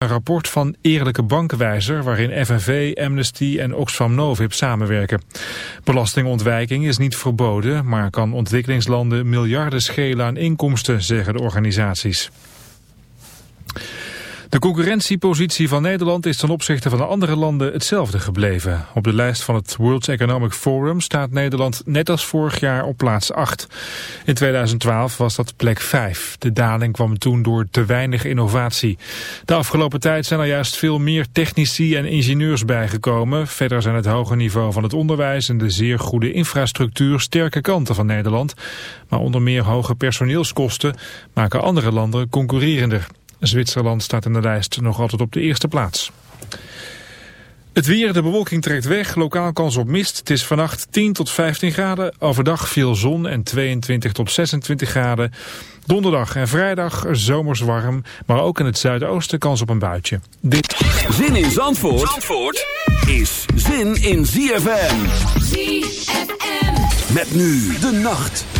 Een rapport van Eerlijke Bankenwijzer waarin FNV, Amnesty en Oxfam Novib samenwerken. Belastingontwijking is niet verboden, maar kan ontwikkelingslanden miljarden schelen aan inkomsten, zeggen de organisaties. De concurrentiepositie van Nederland is ten opzichte van de andere landen hetzelfde gebleven. Op de lijst van het World Economic Forum staat Nederland net als vorig jaar op plaats 8. In 2012 was dat plek 5. De daling kwam toen door te weinig innovatie. De afgelopen tijd zijn er juist veel meer technici en ingenieurs bijgekomen. Verder zijn het hoge niveau van het onderwijs en de zeer goede infrastructuur sterke kanten van Nederland. Maar onder meer hoge personeelskosten maken andere landen concurrerender. Zwitserland staat in de lijst nog altijd op de eerste plaats. Het weer, de bewolking trekt weg, lokaal kans op mist. Het is vannacht 10 tot 15 graden, overdag veel zon en 22 tot 26 graden. Donderdag en vrijdag zomers warm, maar ook in het zuidoosten kans op een buitje. Dit... Zin in Zandvoort, Zandvoort is zin in ZFM. ZFM. Met nu de nacht.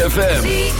ZFM.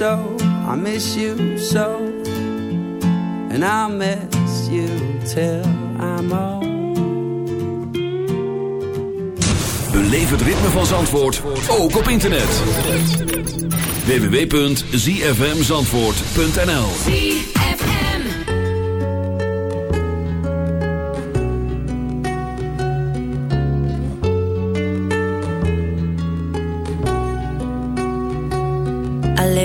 so, I miss you so. And I'll miss you till I'm old. Beleef het ritme van Zandvoort, ook op internet. www.zfmzandvoort.nl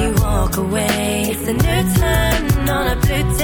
you walk away. It's a new turn on a blue day.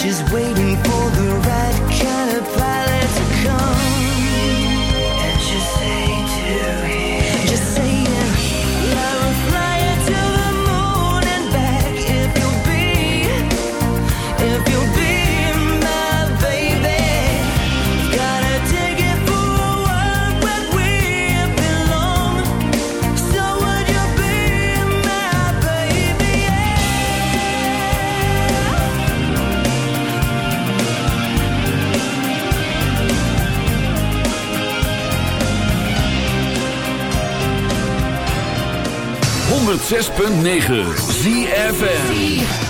she's waiting 106.9 ZFN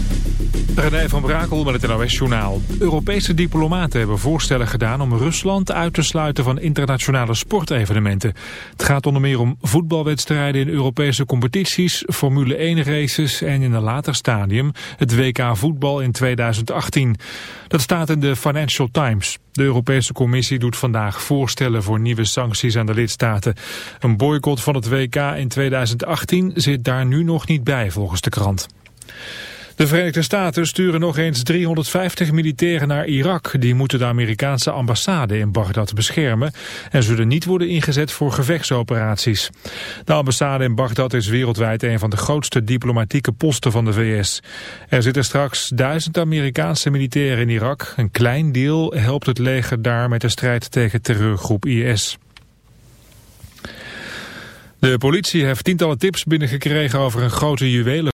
René van Brakel met het NOS-journaal. Europese diplomaten hebben voorstellen gedaan om Rusland uit te sluiten van internationale sportevenementen. Het gaat onder meer om voetbalwedstrijden in Europese competities, Formule 1-races en in een later stadium het WK voetbal in 2018. Dat staat in de Financial Times. De Europese Commissie doet vandaag voorstellen voor nieuwe sancties aan de lidstaten. Een boycott van het WK in 2018 zit daar nu nog niet bij volgens de krant. De Verenigde Staten sturen nog eens 350 militairen naar Irak. Die moeten de Amerikaanse ambassade in Bagdad beschermen... en zullen niet worden ingezet voor gevechtsoperaties. De ambassade in Bagdad is wereldwijd een van de grootste diplomatieke posten van de VS. Er zitten straks duizend Amerikaanse militairen in Irak. Een klein deel helpt het leger daar met de strijd tegen terreurgroep IS. De politie heeft tientallen tips binnengekregen over een grote juwelen